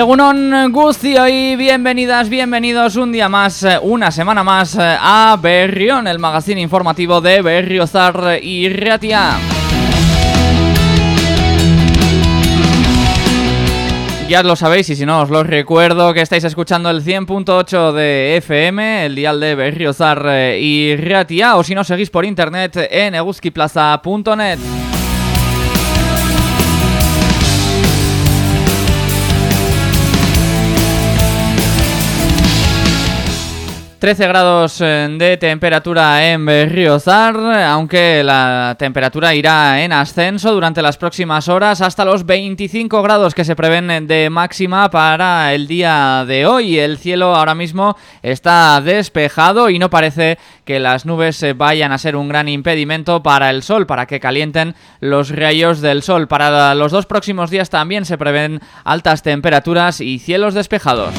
Egunon Guzio y bienvenidas, bienvenidos un día más, eh, una semana más eh, a Berrión, el magazine informativo de Berriozar y Ratia. Ya lo sabéis y si no os lo recuerdo que estáis escuchando el 100.8 de FM, el dial de Berriozar eh, y Ratia, o si no seguís por internet en eguzquiplaza.net. 13 grados eh, de temperatura en Berriozar, aunque la temperatura irá en ascenso durante las próximas horas hasta los 25 grados que se prevén de máxima para el día de hoy. El cielo ahora mismo está despejado y no parece que las nubes vayan a ser un gran impedimento para el sol, para que calienten los rayos del sol. Para los dos próximos días también se prevén altas temperaturas y cielos despejados.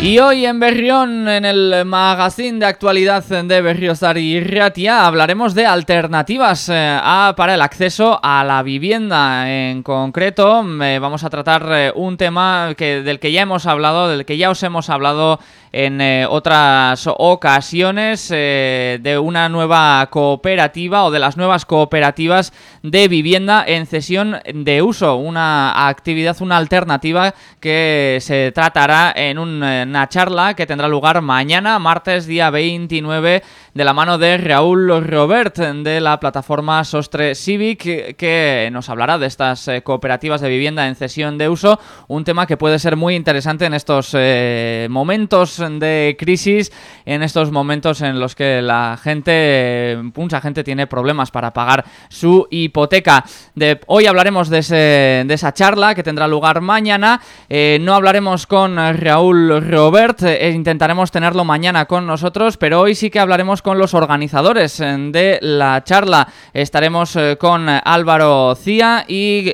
Y hoy en Berrión, en el magazine de actualidad de Berriozar y Ratia, hablaremos de alternativas eh, para el acceso a la vivienda. En concreto, eh, vamos a tratar eh, un tema que, del que ya hemos hablado, del que ya os hemos hablado en otras ocasiones, de una nueva cooperativa o de las nuevas cooperativas de vivienda en cesión de uso. Una actividad, una alternativa que se tratará en un una charla que tendrá lugar mañana, martes día 29, de la mano de Raúl Robert de la plataforma Sostre Civic, que nos hablará de estas eh, cooperativas de vivienda en cesión de uso, un tema que puede ser muy interesante en estos eh, momentos de crisis, en estos momentos en los que la gente, mucha gente tiene problemas para pagar su hipoteca. De, hoy hablaremos de, esa charla que tendrá lugar mañana, eh, no hablaremos con Raúl Robert. Eh, intentaremos tenerlo mañana con nosotros, pero hoy sí que hablaremos con los organizadores eh, de la charla. Estaremos con Álvaro Cía y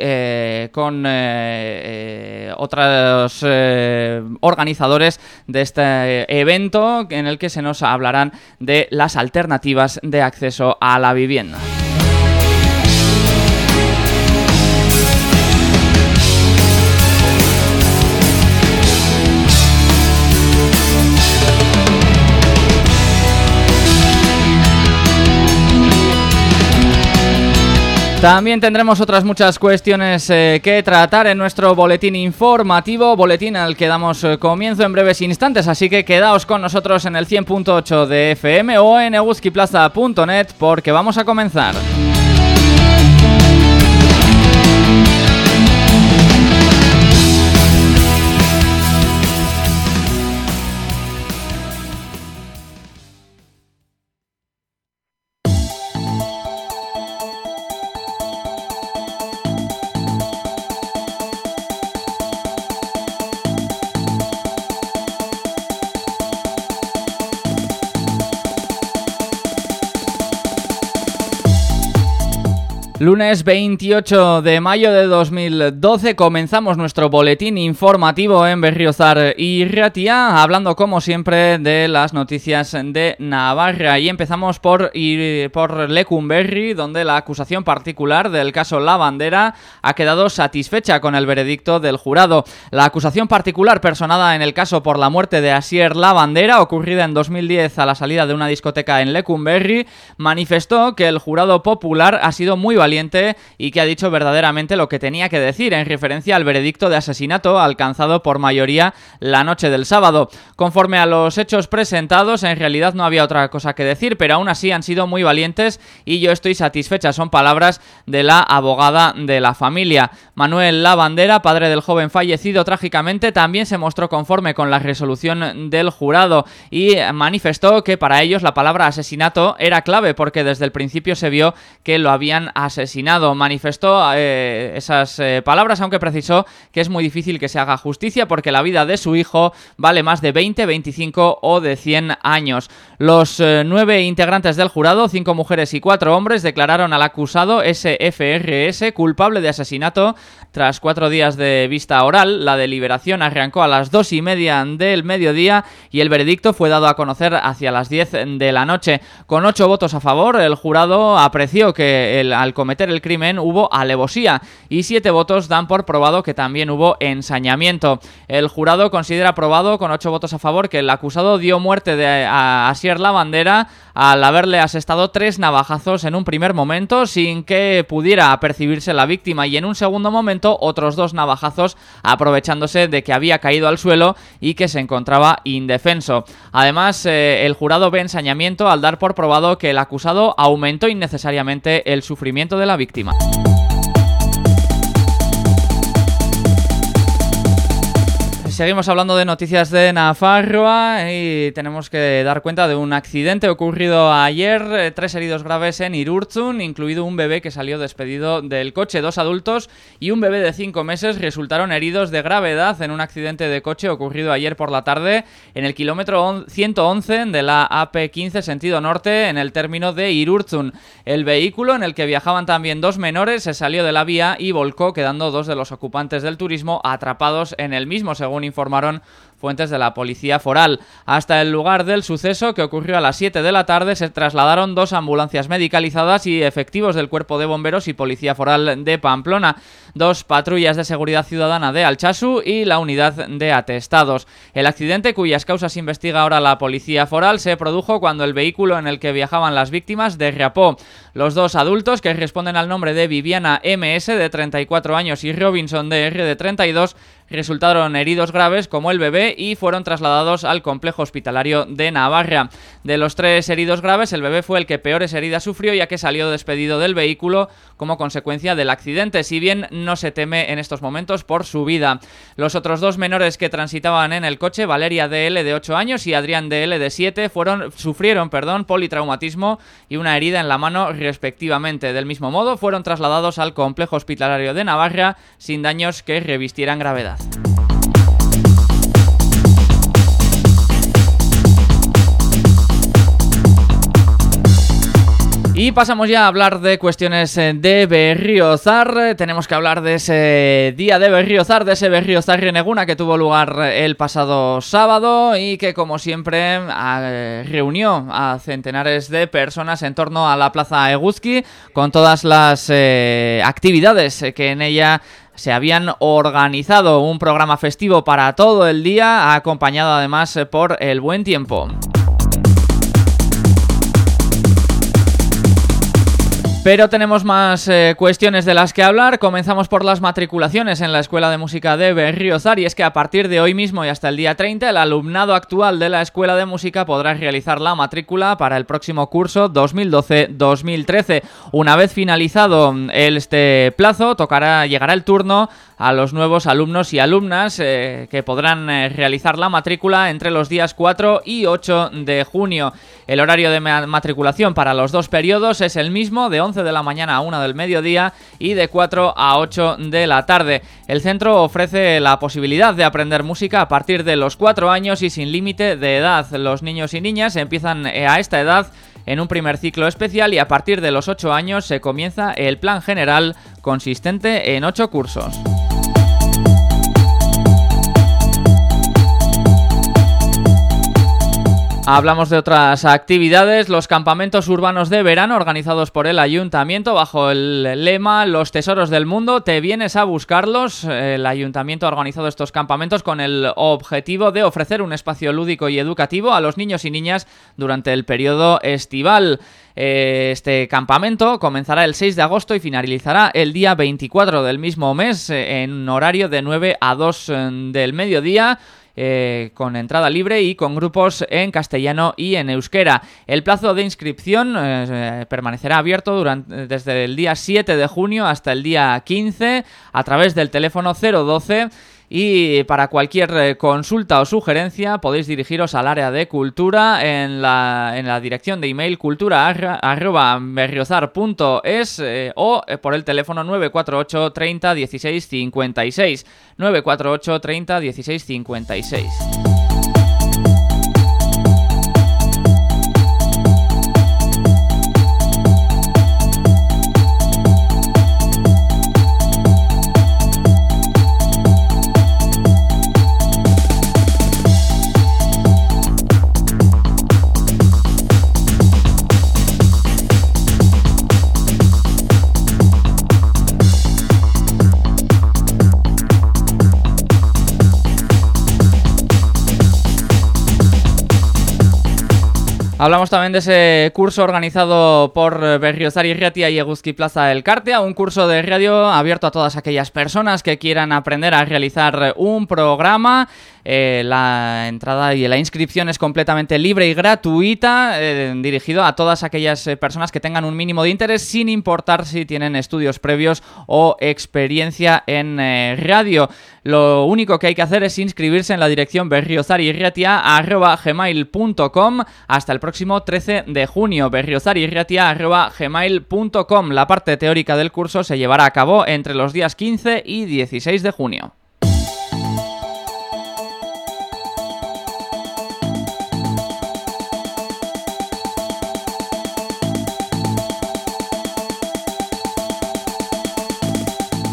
con otros organizadores de este evento en el que se nos hablarán de las alternativas de acceso a la vivienda. También tendremos otras muchas cuestiones eh, que tratar en nuestro boletín informativo, boletín al que damos eh, comienzo en breves instantes, así que quedaos con nosotros en el 100.8 de FM o en eguzquiplaza.net porque vamos a comenzar. Lunes 28 de mayo de 2012 comenzamos nuestro boletín informativo en Berriozar y Ratia, hablando como siempre de las noticias de Navarra y empezamos por, por Lecumberri, donde la acusación particular del caso La Bandera ha quedado satisfecha con el veredicto del jurado. La acusación particular personada en el caso por la muerte de Asier La Bandera, ocurrida en 2010 a la salida de una discoteca en Lecumberri, manifestó que el jurado popular ha sido muy valiente y que ha dicho verdaderamente lo que tenía que decir en referencia al veredicto de asesinato alcanzado por mayoría la noche del sábado. Conforme a los hechos presentados, en realidad no había otra cosa que decir, pero aún así han sido muy valientes y yo estoy satisfecha. Son palabras de la abogada de la familia. Manuel Lavandera, padre del joven fallecido trágicamente, también se mostró conforme con la resolución del jurado y manifestó que para ellos la palabra asesinato era clave porque desde el principio se vio que lo habían asesinado Manifestó eh, esas eh, palabras, aunque precisó que es muy difícil que se haga justicia porque la vida de su hijo vale más de 20, 25 o de 100 años. Los eh, nueve integrantes del jurado, cinco mujeres y cuatro hombres, declararon al acusado SFRS culpable de asesinato tras cuatro días de vista oral. La deliberación arrancó a las dos y media del mediodía y el veredicto fue dado a conocer hacia las 10 de la noche. Con ocho votos a favor, el jurado apreció que al cometer el crimen hubo alevosía y siete votos dan por probado que también hubo ensañamiento. El jurado considera probado con ocho votos a favor que el acusado dio muerte de, a Asier la bandera al haberle asestado tres navajazos en un primer momento sin que pudiera percibirse la víctima y en un segundo momento otros dos navajazos aprovechándose de que había caído al suelo y que se encontraba indefenso. Además, eh, el jurado ve ensañamiento al dar por probado que el acusado aumentó innecesariamente el sufrimiento la víctima. Seguimos hablando de noticias de Nafarroa y tenemos que dar cuenta de un accidente ocurrido ayer, eh, tres heridos graves en Irurzun, incluido un bebé que salió despedido del coche. Dos adultos y un bebé de cinco meses resultaron heridos de gravedad en un accidente de coche ocurrido ayer por la tarde en el kilómetro 111 de la AP15 sentido norte en el término de Irurzun. El vehículo en el que viajaban también dos menores se salió de la vía y volcó quedando dos de los ocupantes del turismo atrapados en el mismo según informaron fuentes de la policía foral. Hasta el lugar del suceso, que ocurrió a las 7 de la tarde, se trasladaron dos ambulancias medicalizadas y efectivos del Cuerpo de Bomberos y Policía Foral de Pamplona, dos patrullas de seguridad ciudadana de Alchazu y la unidad de atestados. El accidente, cuyas causas investiga ahora la Policía Foral, se produjo cuando el vehículo en el que viajaban las víctimas derrapó. Los dos adultos, que responden al nombre de Viviana MS, de 34 años, y Robinson DR, de 32, resultaron heridos graves como el bebé y fueron trasladados al complejo hospitalario de Navarra. De los tres heridos graves, el bebé fue el que peores heridas sufrió ya que salió despedido del vehículo como consecuencia del accidente, si bien no se teme en estos momentos por su vida. Los otros dos menores que transitaban en el coche, Valeria DL de 8 años y Adrián DL de 7, fueron, sufrieron perdón, politraumatismo y una herida en la mano respectivamente. Del mismo modo, fueron trasladados al complejo hospitalario de Navarra sin daños que revistieran gravedad. Y pasamos ya a hablar de cuestiones eh, de Berriozar. Tenemos que hablar de ese día de Berriozar, de ese Berriozar Reneguna que tuvo lugar el pasado sábado y que, como siempre, reunió a centenares de personas en torno a la Plaza Eguzki con todas las eh, actividades que en ella se habían organizado un programa festivo para todo el día, acompañado además por el buen tiempo. Pero tenemos más eh, cuestiones de las que hablar. Comenzamos por las matriculaciones en la Escuela de Música de Berriozar y es que a partir de hoy mismo y hasta el día 30 el alumnado actual de la Escuela de Música podrá realizar la matrícula para el próximo curso 2012-2013. Una vez finalizado este plazo, tocará llegará el turno a los nuevos alumnos y alumnas eh, que podrán eh, realizar la matrícula entre los días 4 y 8 de junio. El horario de matriculación para los dos periodos es el mismo, de 11 de la mañana a 1 del mediodía y de 4 a 8 de la tarde. El centro ofrece la posibilidad de aprender música a partir de los 4 años y sin límite de edad. Los niños y niñas empiezan eh, a esta edad en un primer ciclo especial y a partir de los 8 años se comienza el plan general consistente en 8 cursos. Hablamos de otras actividades, los campamentos urbanos de verano organizados por el ayuntamiento bajo el lema Los tesoros del mundo, te vienes a buscarlos. El ayuntamiento ha organizado estos campamentos con el objetivo de ofrecer un espacio lúdico y educativo a los niños y niñas durante el periodo estival. Este campamento comenzará el 6 de agosto y finalizará el día 24 del mismo mes en horario de 9 a 2 del mediodía. Eh, con entrada libre y con grupos en castellano y en euskera. El plazo de inscripción eh, permanecerá abierto durante, desde el día 7 de junio hasta el día 15 a través del teléfono 012 y para cualquier eh, consulta o sugerencia podéis dirigiros al área de cultura en la, en la dirección de email cultura.berriozar.es eh, o eh, por el teléfono 948 30 16 56. 948 30 16 56. Hablamos también de ese curso organizado por Berriozar y Riatia y Eguzki Plaza del Cartea, un curso de radio abierto a todas aquellas personas que quieran aprender a realizar un programa eh, la entrada y la inscripción es completamente libre y gratuita, eh, dirigido a todas aquellas eh, personas que tengan un mínimo de interés, sin importar si tienen estudios previos o experiencia en radio. Lo único que hay que hacer es inscribirse en la dirección berriozarirratia.gmail.com hasta el próximo 13 de junio, berriozarirratia.gmail.com. La parte teórica del curso se llevará a cabo entre los días 15 y 16 de junio.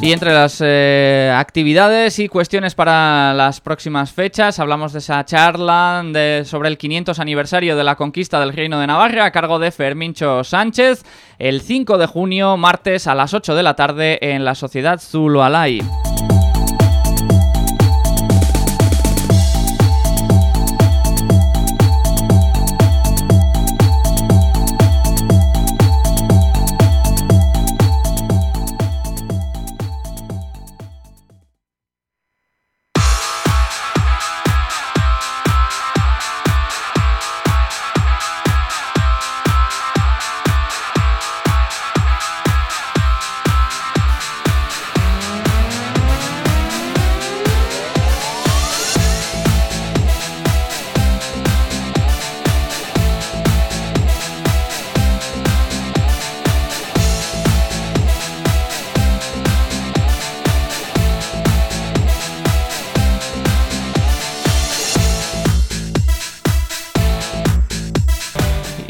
Y entre las eh, actividades y cuestiones para las próximas fechas, hablamos de esa charla de, sobre el 500 aniversario de la conquista del Reino de Navarra a cargo de Fermincho Sánchez el 5 de junio, martes a las 8 de la tarde en la Sociedad Zulualay.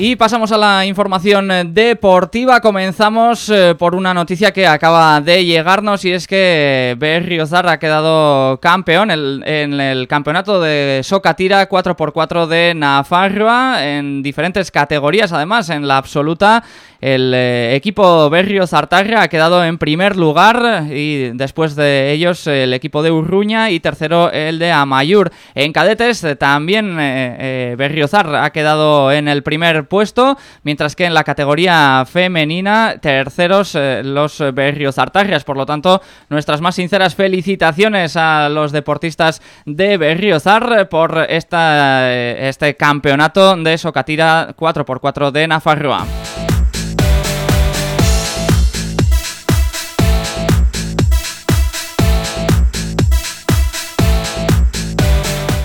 Y pasamos a la información eh, deportiva. Comenzamos eh, por una noticia que acaba de llegarnos y es que Berriozar ha quedado campeón en el campeonato de Socatira 4x4 de Nafarroa en diferentes categorías, además en la absoluta el eh, equipo Berrio Zartarra ha quedado en primer lugar y después de ellos el equipo de Urruña y tercero el de Amayur. En cadetes eh, también eh, Berriozar ha quedado en el primer puesto, mientras que en la categoría femenina terceros los Berriozartarrias. Por lo tanto, nuestras más sinceras felicitaciones a los deportistas de Berriozar por esta, este campeonato de Socatira 4x4 de Nafarroa.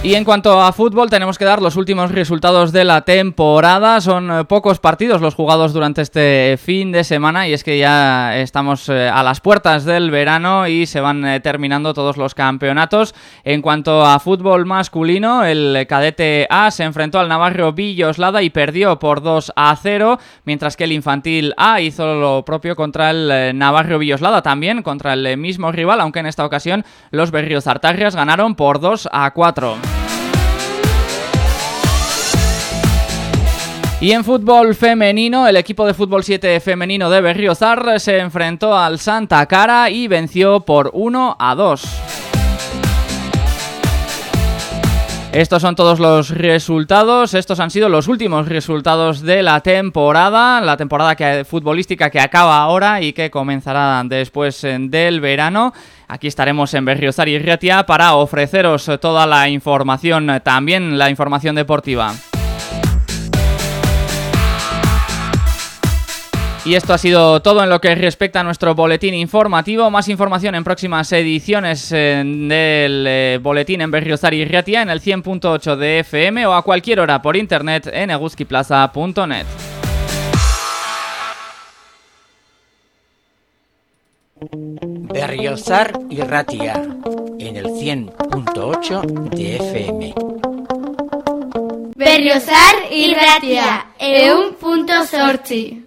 Y en cuanto a fútbol, tenemos que dar los últimos resultados de la temporada. Son eh, pocos partidos los jugados durante este fin de semana y es que ya estamos eh, a las puertas del verano y se van eh, terminando todos los campeonatos. En cuanto a fútbol masculino, el cadete A se enfrentó al Navarro Villoslada y perdió por 2 a 0, mientras que el infantil A hizo lo propio contra el Navarro Villoslada, también contra el mismo rival, aunque en esta ocasión los Berriozartarrias ganaron por 2 a 4. Y en fútbol femenino, el equipo de fútbol 7 femenino de Berriozar se enfrentó al Santa Cara y venció por 1 a 2. Estos son todos los resultados, estos han sido los últimos resultados de la temporada, la temporada que, futbolística que acaba ahora y que comenzará después eh, del verano. Aquí estaremos en Berriozar y Riatia para ofreceros toda la información, también la información deportiva. Y esto ha sido todo en lo que respecta a nuestro boletín informativo. Más información en próximas ediciones del eh, boletín en Berriozar y Riatia en el 100.8 de FM o a cualquier hora por internet en eguskiplaza.net. Berriozar y Ratia en el 100.8 de FM. Berriozar y Ratia en un punto sorti.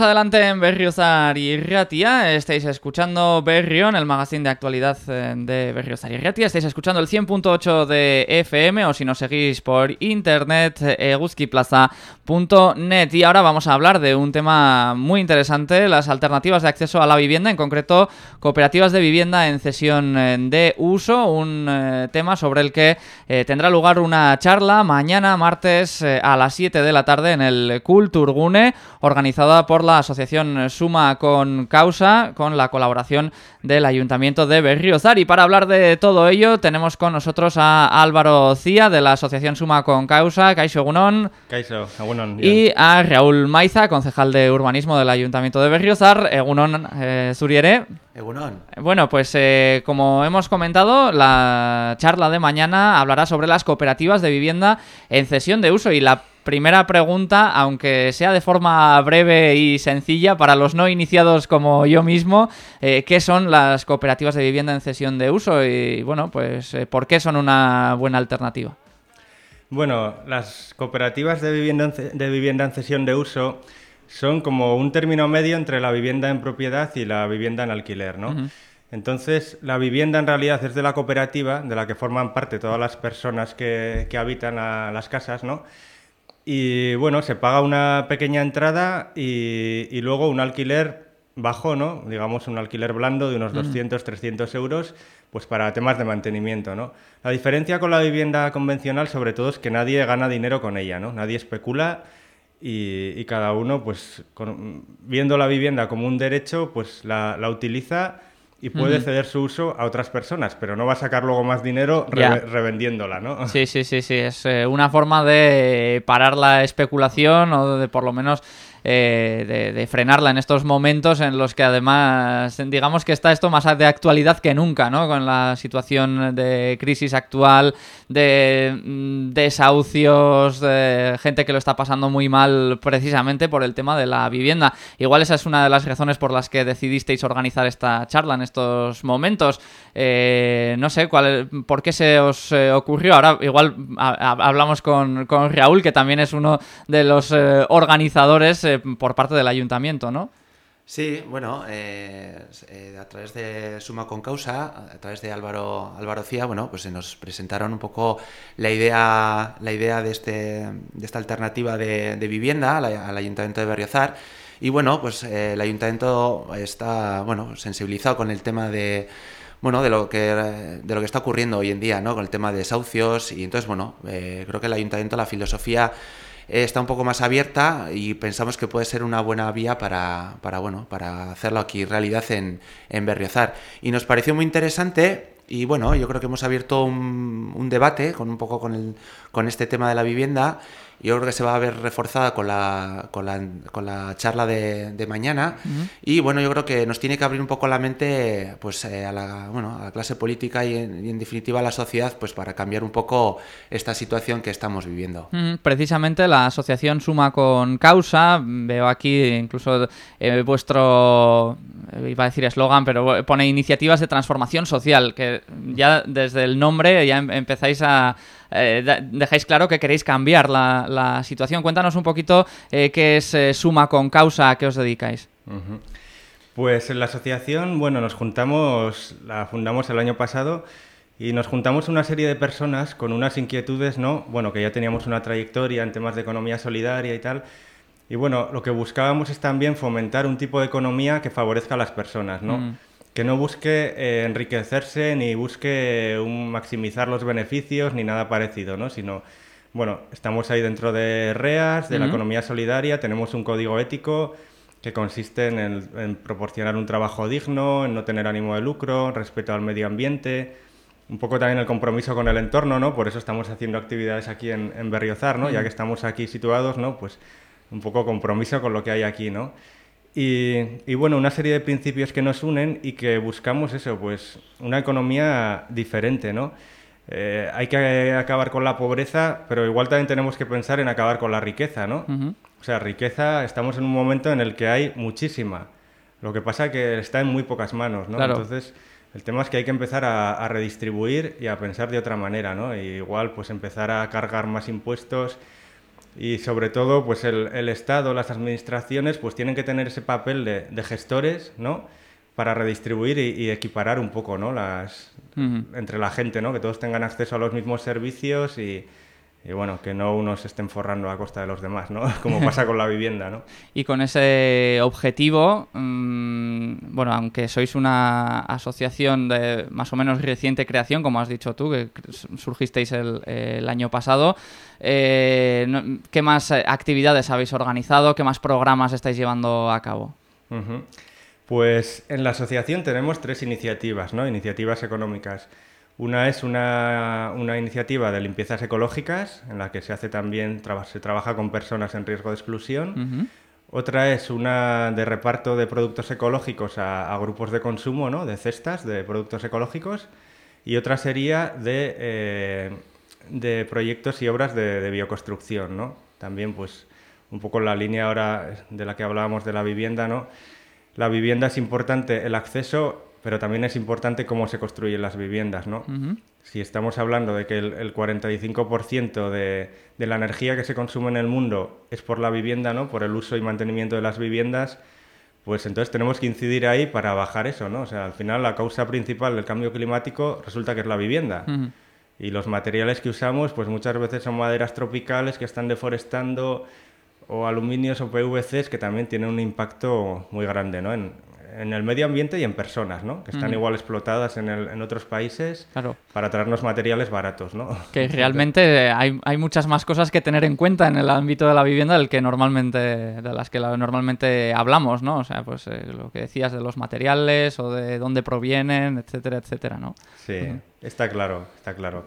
Adelante en Berriozar y Ratia. Estáis escuchando Berrión, el magazine de actualidad eh, de Berriozar y Ratia. Estáis escuchando el 100.8 de FM o si nos seguís por internet, eh, eguzquiplaza.net. Y ahora vamos a hablar de un tema muy interesante, las alternativas de acceso a la vivienda, en concreto cooperativas de vivienda en cesión eh, de uso, un eh, tema sobre el que eh, tendrá lugar una charla mañana martes eh, a las 7 de la tarde en el Kulturgune, organizada por la asociación Suma con Causa, con la colaboración del Ayuntamiento de Berriozar. Y para hablar de todo ello, tenemos con nosotros a Álvaro Cía, de la asociación Suma con Causa, Kaixo Egunon, Kaixo, egunon. y a Raúl Maiza, concejal de urbanismo del Ayuntamiento de Berriozar, Egunon eh, Zuriere. Egunon. Bueno, pues eh, como hemos comentado, la charla de mañana hablará sobre las cooperativas de vivienda en cesión de uso y la primera pregunta, aunque sea de forma breve y sencilla para los no iniciados como yo mismo, eh, ¿qué son las cooperativas de vivienda en cesión de uso? Y bueno, pues eh, ¿por qué son una buena alternativa? Bueno, las cooperativas de vivienda, de vivienda en cesión de uso son como un término medio entre la vivienda en propiedad y la vivienda en alquiler, ¿no? Entonces, la vivienda en realidad es de la cooperativa, de la que forman parte todas las personas que, que habitan a las casas, ¿no? Y bueno, se paga una pequeña entrada y, y luego un alquiler bajo, ¿no? Digamos un alquiler blando de unos 200, 300 euros, pues para temas de mantenimiento, ¿no? La diferencia con la vivienda convencional, sobre todo, es que nadie gana dinero con ella, ¿no? Nadie especula y, y cada uno, pues, con- viendo la vivienda como un derecho, pues la, la utiliza y puede ceder su uso a otras personas, pero no va a sacar luego más dinero revendiéndola, ¿no? Sí, sí, sí, sí. Es eh, una forma de parar la especulación o de por lo menos eh, de, frenarla en estos momentos en los que además digamos que está esto más de actualidad que nunca, ¿no? Con la situación de crisis actual, de mm, desahucios, de gente que lo está pasando muy mal precisamente por el tema de la vivienda. Igual esa es una de las razones por las que decidisteis organizar esta charla en estos momentos. Eh, no sé cuál, por qué se os eh, ocurrió. Ahora igual hablamos con, con Raúl, que también es uno de los eh, organizadores eh, por parte del ayuntamiento, ¿no? Sí, bueno, eh, eh, a través de Suma con Causa, a través de Álvaro, Álvaro Cía, bueno, pues se nos presentaron un poco la idea, la idea de, este, de esta alternativa de, vivienda al, Ayuntamiento de Berriozar. Y bueno, pues el Ayuntamiento está, bueno, sensibilizado con el tema de, bueno, de lo que de lo que está ocurriendo hoy en día, ¿no? Con el tema de desahucios y entonces, bueno, creo que el Ayuntamiento, la filosofía eh, está un poco más abierta y pensamos que puede ser una buena vía para, para, bueno, para hacerlo aquí realidad en, en Berriozar. Y nos pareció muy interesante y bueno, yo creo que hemos abierto un, un debate con un poco con, el, con este tema de la vivienda. Yo creo que se va a ver reforzada con la, con la, con la charla de, de mañana. Y bueno, yo creo que nos tiene que abrir un poco la mente pues, eh, a, la, bueno, a la clase política y en, y en definitiva a la sociedad pues, para cambiar un poco esta situación que estamos viviendo. Mm, Precisamente la asociación Suma con Causa, veo aquí incluso eh, vuestro, iba a decir eslogan, pero pone iniciativas de transformación social, que ya desde el nombre ya em- empezáis a... eh, dejáis claro que queréis cambiar la, la situación. Cuéntanos un poquito eh, qué es eh, Suma con Causa, a qué os dedicáis. Ujú. Pues en la asociación, bueno, nos juntamos, la fundamos el año pasado y nos juntamos una serie de personas con unas inquietudes, ¿no? Bueno, que ya teníamos una trayectoria en temas de economía solidaria y tal. Y bueno, lo que buscábamos es también fomentar un tipo de economía que favorezca a las personas, ¿no? Mm. Que no busque eh, enriquecerse ni busque un maximizar los beneficios ni nada parecido, ¿no? Sino, bueno, estamos ahí dentro de REAS, de la economía solidaria, tenemos un código ético que consiste en, el- en proporcionar un trabajo digno, en no tener ánimo de lucro, respeto al medio ambiente, un poco también el compromiso con el entorno, ¿no? Por eso estamos haciendo actividades aquí en, en Berriozar, ¿no? Ya que estamos aquí situados, ¿no? Pues un poco compromiso con lo que hay aquí, ¿no? Y, y bueno, una serie de principios que nos unen y que buscamos eso, pues una economía diferente, ¿no? Eh, hay que acabar con la pobreza, pero igual también tenemos que pensar en acabar con la riqueza, ¿no? Ujú. O sea, riqueza, estamos en un momento en el que hay muchísima. Lo que pasa es que está en muy pocas manos, ¿no? Claro. Entonces, el tema es que hay que empezar a, a redistribuir y a pensar de otra manera, ¿no? Y igual, pues empezar a cargar más impuestos y sobre todo, pues el, el Estado, las administraciones, pues tienen que tener ese papel de, de gestores, ¿no? Para redistribuir y, y equiparar un poco, ¿no? Las, entre la gente, ¿no? Que todos tengan acceso a los mismos servicios y, y, bueno, que no unos estén forrando a costa de los demás, ¿no? Como pasa con la vivienda, ¿no? Y con ese objetivo, mm, bueno, aunque sois una asociación de más o menos reciente creación, como has dicho tú, que surgisteis el, el año pasado, eh, ¿qué más actividades habéis organizado? ¿Qué más programas estáis llevando a cabo? Pues en la asociación tenemos tres iniciativas, ¿no? Iniciativas económicas. Una es una, una iniciativa de limpiezas ecológicas, en la que se hace también, traba- se trabaja con personas en riesgo de exclusión. Otra es una de reparto de productos ecológicos a, a grupos de consumo, ¿no? De cestas de productos ecológicos. Y otra sería de, eh, de proyectos y obras de, de bioconstrucción, ¿no? También, pues, un poco en la línea ahora de la que hablábamos de la vivienda, ¿no? La vivienda es importante el acceso, pero también es importante cómo se construyen las viviendas, ¿no? Ujú. Si estamos hablando de que el, el 45% de, de la energía que se consume en el mundo es por la vivienda, ¿no? Por el uso y mantenimiento de las viviendas, pues entonces tenemos que incidir ahí para bajar eso, ¿no? O sea, al final la causa principal del cambio climático resulta que es la vivienda. Ujú. Y los materiales que usamos, pues muchas veces son maderas tropicales que están deforestando o aluminios o PVCs que también tienen un impacto muy grande ¿no? en, en el medio ambiente y en personas, ¿no? que están igual explotadas en, el, en, otros países claro. para traernos materiales baratos. ¿no? Que realmente hay, hay, muchas más cosas que tener en cuenta en el ámbito de la vivienda del que normalmente, de las que normalmente hablamos, ¿no? O sea, pues eh, lo que decías de los materiales o de dónde provienen, etcétera, etcétera, ¿no? Sí, está claro, está claro.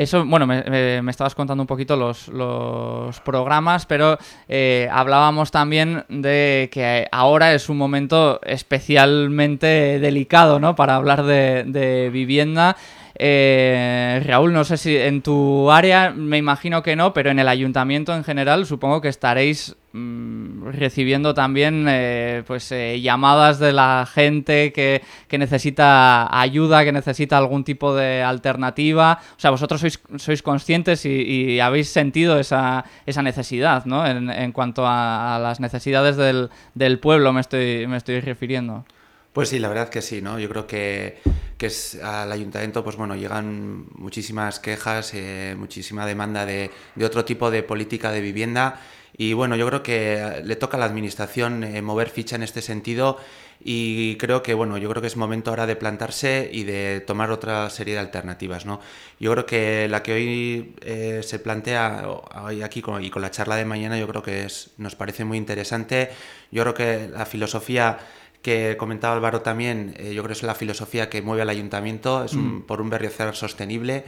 Eso, bueno, me, me, estabas contando un poquito los, los programas, pero eh, hablábamos también de que ahora es un momento especialmente delicado, ¿no? Para hablar de, de vivienda. Eh, Raúl, no sé si en tu área, me imagino que no, pero en el ayuntamiento en general supongo que estaréis mmm, recibiendo también eh, pues eh, llamadas de la gente que, que, necesita ayuda, que necesita algún tipo de alternativa. O sea, vosotros sois, conscientes y, y habéis sentido esa, esa necesidad, ¿no? En, en cuanto a, a, las necesidades del, del pueblo me estoy, me estoy refiriendo. Pues sí, la verdad que sí, ¿no? Yo creo que, que es, al ayuntamiento, pues bueno, llegan muchísimas quejas, eh, muchísima demanda de, de, otro tipo de política de vivienda y bueno, yo creo que le toca a la administración eh, mover ficha en este sentido y creo que bueno, yo creo que es momento ahora de plantarse y de tomar otra serie de alternativas, ¿no? Yo creo que la que hoy eh, se plantea hoy aquí con, y con la charla de mañana, yo creo que es, nos parece muy interesante. Yo creo que la filosofía que comentaba Álvaro también, eh, yo creo que es la filosofía que mueve al ayuntamiento, es un, mm. por un berriozar sostenible.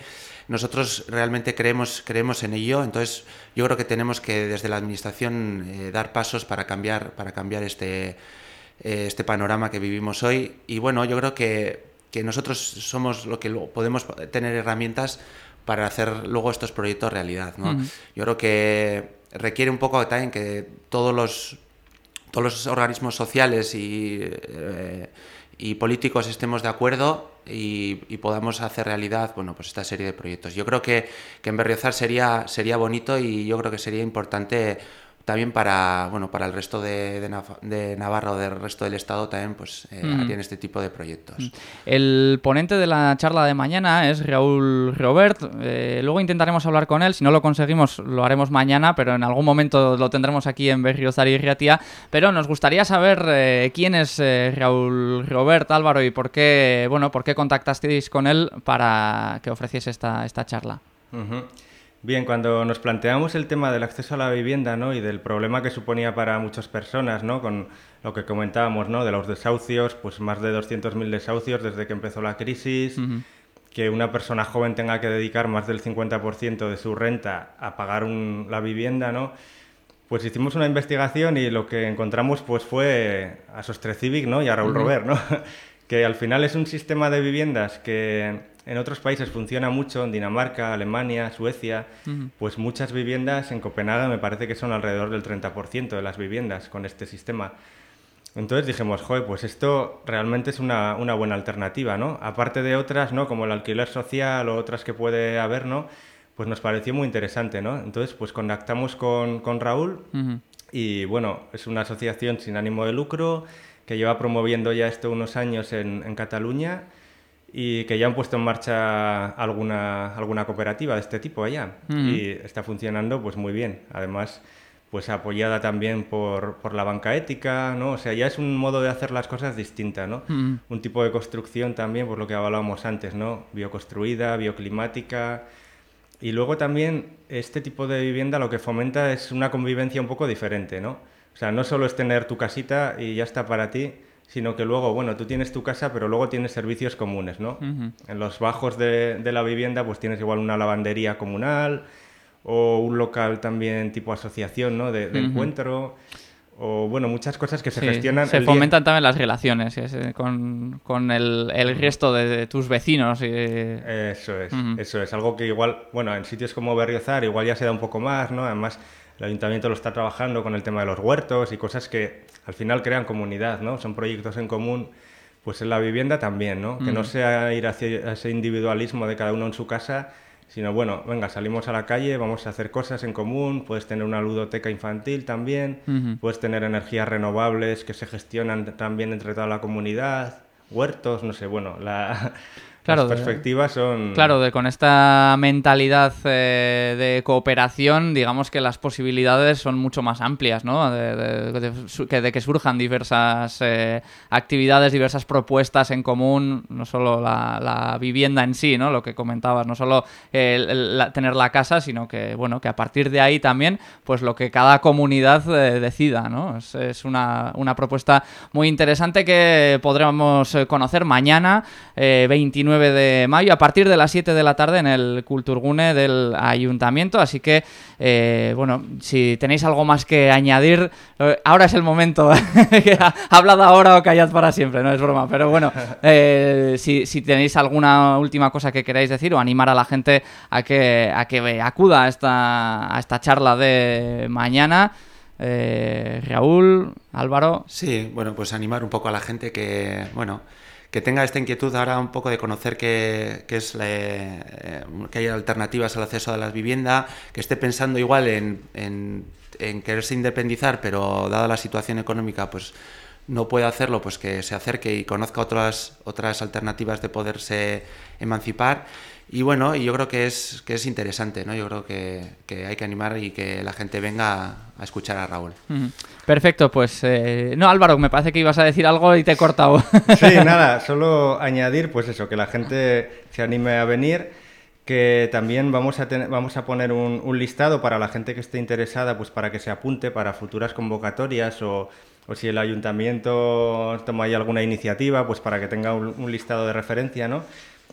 Nosotros realmente creemos, creemos en ello, entonces yo creo que tenemos que desde la administración eh, dar pasos para cambiar, para cambiar este, eh, este panorama que vivimos hoy. Y bueno, yo creo que, que nosotros somos lo que podemos tener herramientas para hacer luego estos proyectos realidad. ¿no? Mm. Yo creo que requiere un poco también que todos los todos los organismos sociales y, eh, políticos estemos de acuerdo y, y, podamos hacer realidad bueno, pues esta serie de proyectos. Yo creo que, que en Berriozar sería, sería bonito y yo creo que sería importante también para bueno para el resto de, de, de Navarra o del resto del Estado también pues eh, mm. harían este tipo de proyectos. Mm. El ponente de la charla de mañana es Raúl Robert. Eh, luego intentaremos hablar con él. Si no lo conseguimos lo haremos mañana, pero en algún momento lo tendremos aquí en Berriozar y Riatia. Pero nos gustaría saber eh, quién es eh, Raúl Robert Álvaro y por qué bueno por qué contactasteis con él para que ofreciese esta, esta charla. Uh -huh. Bien, cuando nos planteamos el tema del acceso a la vivienda ¿no? y del problema que suponía para muchas personas, ¿no? con lo que comentábamos ¿no? de los desahucios, pues más de 200.000 desahucios desde que empezó la crisis, uh -huh. que una persona joven tenga que dedicar más del 50% de su renta a pagar un, la vivienda, ¿no? pues hicimos una investigación y lo que encontramos pues fue a Sostre Civic ¿no? y a Raúl uh -huh. Robert, ¿no? Que al final es un sistema de viviendas que en otros países funciona mucho, en Dinamarca, Alemania, Suecia, uh -huh. pues muchas viviendas en Copenhague me parece que son alrededor del 30% de las viviendas con este sistema. Entonces dijimos, joder, pues esto realmente es una, una, buena alternativa, ¿no? Aparte de otras, ¿no? Como el alquiler social o otras que puede haber, ¿no? Pues nos pareció muy interesante, ¿no? Entonces, pues contactamos con, con Raúl uh -huh. y, bueno, es una asociación sin ánimo de lucro que lleva promoviendo ya esto unos años en, en Cataluña y que ya han puesto en marcha alguna, alguna cooperativa de este tipo allá uh -huh. y está funcionando pues muy bien. Además, pues apoyada también por, por, la banca ética, ¿no? O sea, ya es un modo de hacer las cosas distinta, ¿no? Uh -huh. Un tipo de construcción también, por lo que hablábamos antes, ¿no? Bioconstruida, bioclimática. Y luego también este tipo de vivienda lo que fomenta es una convivencia un poco diferente, ¿no? O sea, no solo es tener tu casita y ya está para ti, sino que luego, bueno, tú tienes tu casa, pero luego tienes servicios comunes, ¿no? Uh -huh. En los bajos de, de, la vivienda, pues tienes igual una lavandería comunal o un local también tipo asociación, ¿no? De, de uh -huh. encuentro o bueno, muchas cosas que se sí, gestionan. Se fomentan también las relaciones eh, con, con el, el, resto de, de, tus vecinos. Y... Eso es, uh -huh. eso es. Algo que igual, bueno, en sitios como Berriozar igual ya se da un poco más, ¿no? Además, el ayuntamiento lo está trabajando con el tema de los huertos y cosas que al final crean comunidad, ¿no? Son proyectos en común, pues en la vivienda también, ¿no? Mm. Que no sea ir hacia ese individualismo de cada uno en su casa, sino bueno, venga, salimos a la calle, vamos a hacer cosas en común, puedes tener una ludoteca infantil también, uh -huh. puedes tener energías renovables que se gestionan también entre toda la comunidad, huertos, no sé, bueno, la Claro, las perspectivas son... Claro, de, con esta mentalidad eh, de cooperación, digamos que las posibilidades son mucho más amplias, ¿no? De, de- de que, de que surjan diversas eh, actividades, diversas propuestas en común, no solo la, la vivienda en sí, ¿no? Lo que comentabas, no solo el- el- la- tener la casa, sino que, bueno, que a partir de ahí también, pues lo que cada comunidad eh, decida, ¿no? Es, es una, una propuesta muy interesante que podremos conocer mañana, eh, 29 de mayo, a partir de las 7 de la tarde en el Kulturgune del Ayuntamiento. Así que, eh, bueno, si tenéis algo más que añadir, eh, ahora es el momento. Hablad ahora o callad para siempre, no es broma. Pero bueno, eh, si, si tenéis alguna última cosa que queráis decir o animar a la gente a que, a que acuda a esta, a esta charla de mañana. Eh, Raúl, Álvaro. Sí, bueno, pues animar un poco a la gente que, bueno, que tenga esta inquietud ahora un poco de conocer es eh, que hay alternativas al acceso a la vivienda, que esté pensando igual en, en, en quererse independizar, pero dada la situación económica, pues no puede hacerlo, pues que se acerque y conozca otras, otras alternativas de poderse emancipar. Y bueno, y yo creo que es, que es interesante, ¿no? Yo creo que, que hay que animar y que la gente venga a, a escuchar a Raúl. Perfecto, pues eh, no, Álvaro, me parece que ibas a decir algo y te he cortado. Sí, nada, solo añadir, pues eso, que la gente se anime a venir, que también vamos a, tener, vamos a poner un, un listado para la gente que esté interesada, pues para que se apunte para futuras convocatorias o, o si el ayuntamiento toma ahí alguna iniciativa, pues para que tenga un, un listado de referencia, ¿no?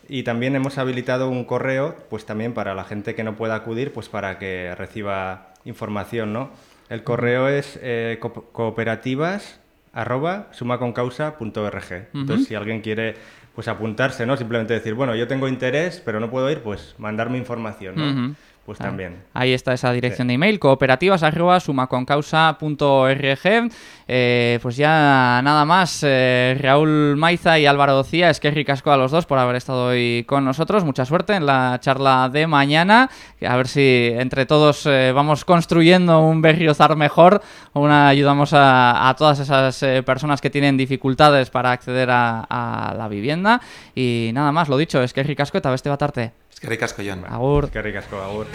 Y también hemos habilitado un correo, pues también para la gente que no pueda acudir, pues para que reciba información, ¿no? El correo es eh, co- cooperativas arroba sumaconcausa.org. Entonces, si alguien quiere pues apuntarse, ¿no? Simplemente decir, bueno, yo tengo interés, pero no puedo ir, pues mandarme información, ¿no? Pues también. Ahí está esa dirección de email, cooperativas arroba sumaconcausa.org. Eh, pues ya nada más, eh, Raúl Maiza y Álvaro Docía, es que ricasco a los dos por haber estado hoy con nosotros. Mucha suerte en la charla de mañana. A ver si entre todos eh, vamos construyendo un Berriozar mejor. Una, ayudamos a, a todas esas eh, personas que tienen dificultades para acceder a, a la vivienda. Y nada más, lo dicho, es que ricasco eta beste bat arte. Es Eskerrik asko, Jon. Agur. Eskerrik asko, agur.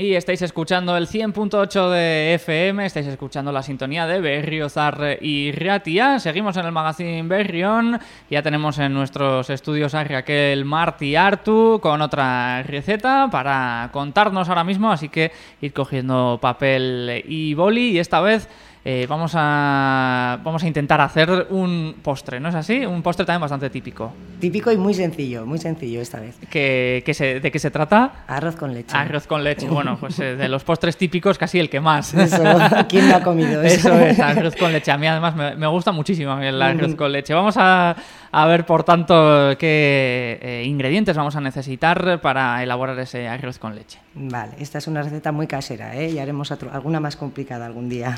Y estáis escuchando el 100.8 de FM, estáis escuchando la sintonía de Berriozar y Ratia. Seguimos en el magazine Berrión. Ya tenemos en nuestros estudios a Raquel Martí Artu con otra receta para contarnos ahora mismo. Así que ir cogiendo papel y boli. Y esta vez eh, vamos, a, vamos a intentar hacer un postre, ¿no es así? Un postre también bastante típico. Típico y muy sencillo, muy sencillo esta vez. que que se- ¿De qué se trata? Arroz con leche. Arroz con leche. Bueno, pues eh, de los postres típicos casi el que más. Eso, ¿quién no ha comido eso? Eso es, arroz con leche. A mí además me, me gusta muchísimo el arroz con leche. Vamos a, a ver, por tanto, qué eh, ingredientes vamos a necesitar para elaborar ese arroz con leche. Vale, esta es una receta muy casera, ¿eh? Y haremos otro- alguna más complicada algún día.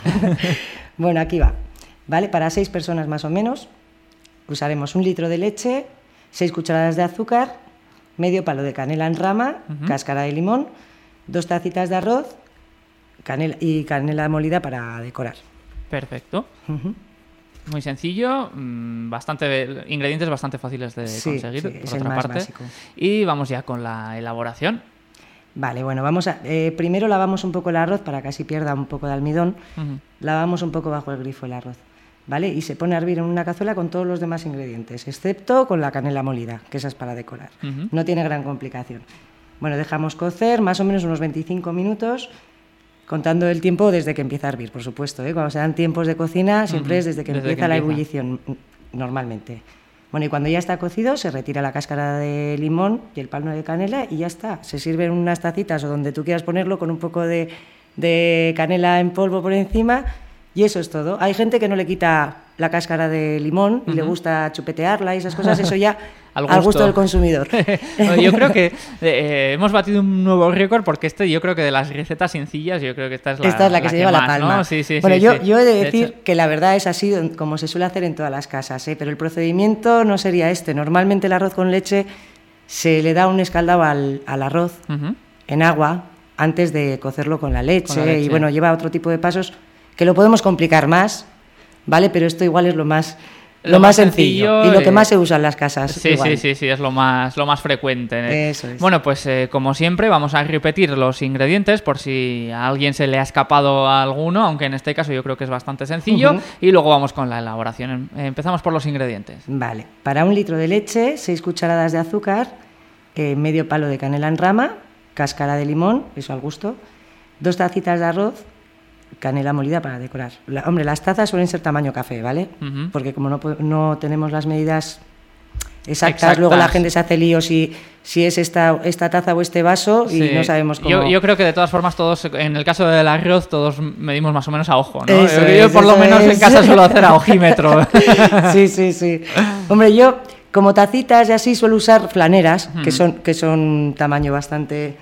bueno, aquí va. Vale, para seis personas más o menos, usaremos un litro de leche, seis cucharadas de azúcar, medio palo de canela en rama, cáscara de limón, dos tacitas de arroz canela, y canela molida para decorar. Perfecto. Muy sencillo, mm, bastante ingredientes bastante fáciles de Sí, conseguir, sí, por es el otra más parte. básico. Y vamos ya con la elaboración. Vale, bueno, vamos a. eh, primero lavamos un poco el arroz para que así pierda un poco de almidón. Ujú. Lavamos un poco bajo el grifo el arroz, ¿vale? Y se pone a hervir en una cazuela con todos los demás ingredientes, excepto con la canela molida, que esa es para decorar. Ujú. No tiene gran complicación. Bueno, dejamos cocer más o menos unos 25 minutos, contando el tiempo desde que empieza a hervir, por supuesto. ¿eh? Cuando se dan tiempos de cocina, siempre es desde que desde que empieza la empieza. ebullición, mm, normalmente. Bueno, y cuando ya está cocido, se retira la cáscara de limón y el palmo de canela y ya está. Se sirve en unas tacitas o donde tú quieras ponerlo con un poco de, de canela en polvo por encima y eso es todo. Hay gente que no le quita la cáscara de limón y le gusta chupetearla y esas cosas, eso ya Al al, gusto. del consumidor. Yo creo que eh, hemos batido un nuevo récord porque este yo creo que de las recetas sencillas yo creo que esta es la, Esta es la que se lleva la palma. ¿no? Sí, sí, bueno, sí, yo, yo he de De decir que la verdad es así como se suele hacer en todas las casas, ¿eh? pero el procedimiento no sería este. Normalmente el arroz con leche se le da un escaldado al, al arroz en agua antes de cocerlo con la, leche, Con la leche. y bueno, lleva otro tipo de pasos que lo podemos complicar más, ¿vale? Pero esto igual es lo más, lo, más sencillo, y lo que más se usa en las casas. Sí, igual. sí, sí, sí, es lo más, lo más frecuente. Eso es. Bueno, pues eh, como siempre vamos a repetir los ingredientes por si a alguien se le ha escapado alguno, aunque en este caso yo creo que es bastante sencillo, y luego vamos con la elaboración. Em- Empezamos por los ingredientes. Vale, para un litro de leche, 6 cucharadas de azúcar, eh, medio palo de canela en rama, cáscara de limón, eso al gusto, dos tacitas de arroz, canela molida para decorar. La- hombre, las tazas suelen ser tamaño café, ¿vale? Porque como no, no tenemos las medidas exactas, Exactas. luego la gente se hace lío si, si es esta, esta taza o este vaso y no sabemos cómo... Yo, yo creo que de todas formas todos, en el caso del arroz, todos medimos más o menos a ojo, ¿no? Eso yo, por lo menos en casa suelo hacer a ojímetro. sí, sí, sí. Hombre, yo como tacitas y así suelo usar flaneras, que son que son tamaño bastante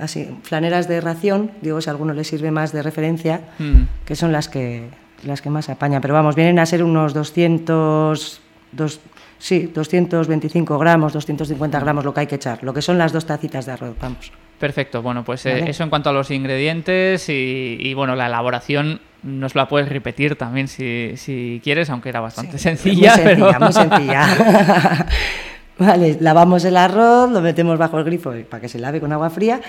así, flaneras de ración, digo si a alguno le sirve más de referencia, Mm. que son las que las que más apañan, pero vamos, vienen a ser unos 200 dos- sí, 225 gramos, 250 gramos lo que hay que echar, lo que son las dos tacitas de arroz, vamos. Perfecto, bueno, pues eh, eso en cuanto a los ingredientes y, y, bueno, la elaboración nos la puedes repetir también si, si quieres, aunque era bastante sencilla. muy sencilla, pero... muy sencilla. Vale, lavamos el arroz, lo metemos bajo el grifo para que se lave con agua fría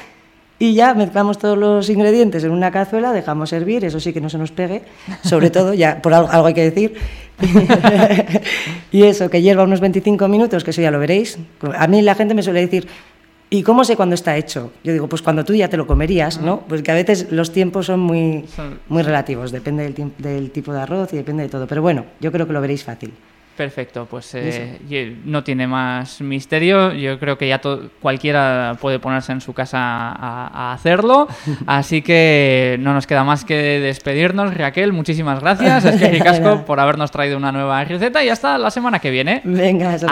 y ya mezclamos todos los ingredientes en una cazuela, dejamos hervir, eso sí que no se nos pegue, sobre todo, ya por algo, algo hay que decir, y eso, que hierva unos 25 minutos, que eso ya lo veréis. A mí la gente me suele decir, ¿y cómo sé cuándo está hecho? Yo digo, pues cuando tú ya te lo comerías, ¿no? Pues que a veces los tiempos son muy, muy relativos, depende del, del tipo de arroz y depende de todo, pero bueno, yo creo que lo veréis fácil. Perfecto, pues eh, no tiene más misterio. Yo creo que ya cualquiera puede ponerse en su casa a, a hacerlo. Así que no nos queda más que despedirnos. Raquel, muchísimas gracias. Es que ricasco por habernos traído una nueva receta y hasta la semana que viene. Venga, eso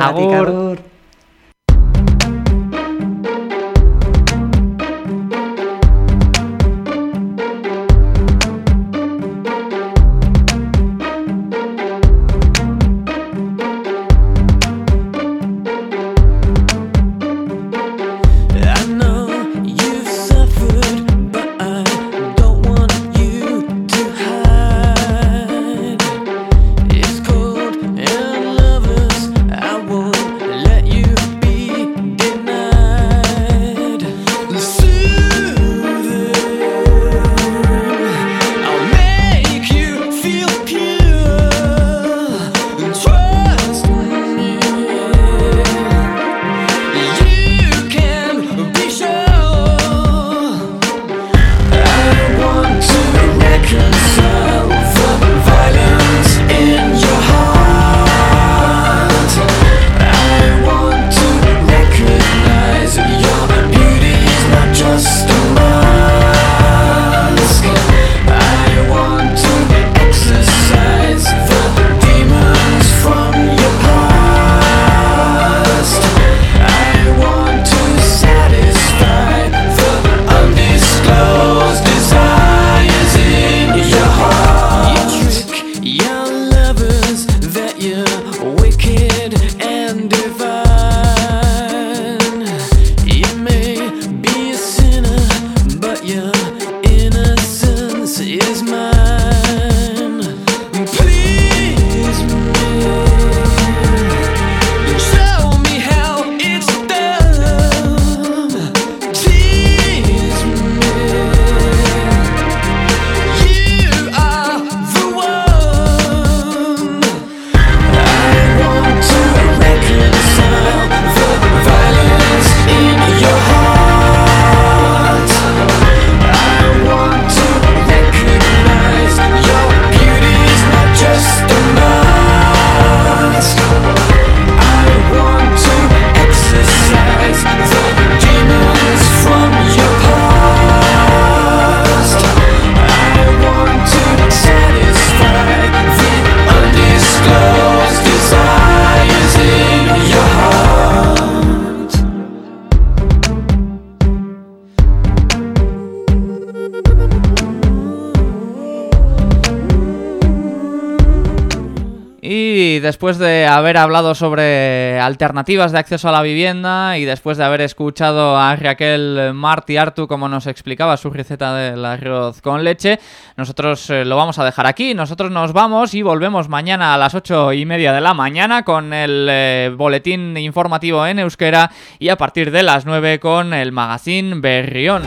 después de haber hablado sobre alternativas de acceso a la vivienda y después de haber escuchado a Raquel Martí Artu como nos explicaba su receta del arroz con leche, nosotros eh, lo vamos a dejar aquí. Nosotros nos vamos y volvemos mañana a las ocho y media de la mañana con el eh, boletín informativo en euskera y a partir de las 9 con el magazine Berrión.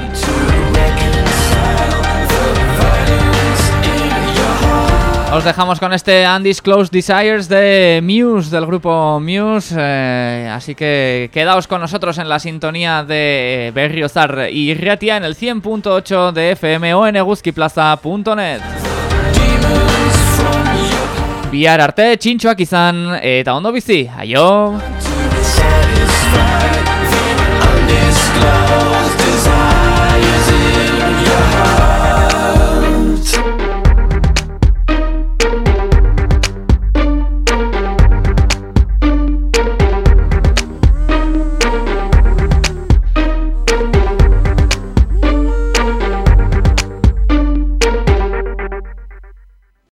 Os dejamos con este Undisclosed Desires de Muse, del grupo Muse. eh, así que quedaos con nosotros en la sintonía de Berriozar y Riatia en el 100.8 de FM o en arte, txintxoak izan, eta ondo bizi, aio!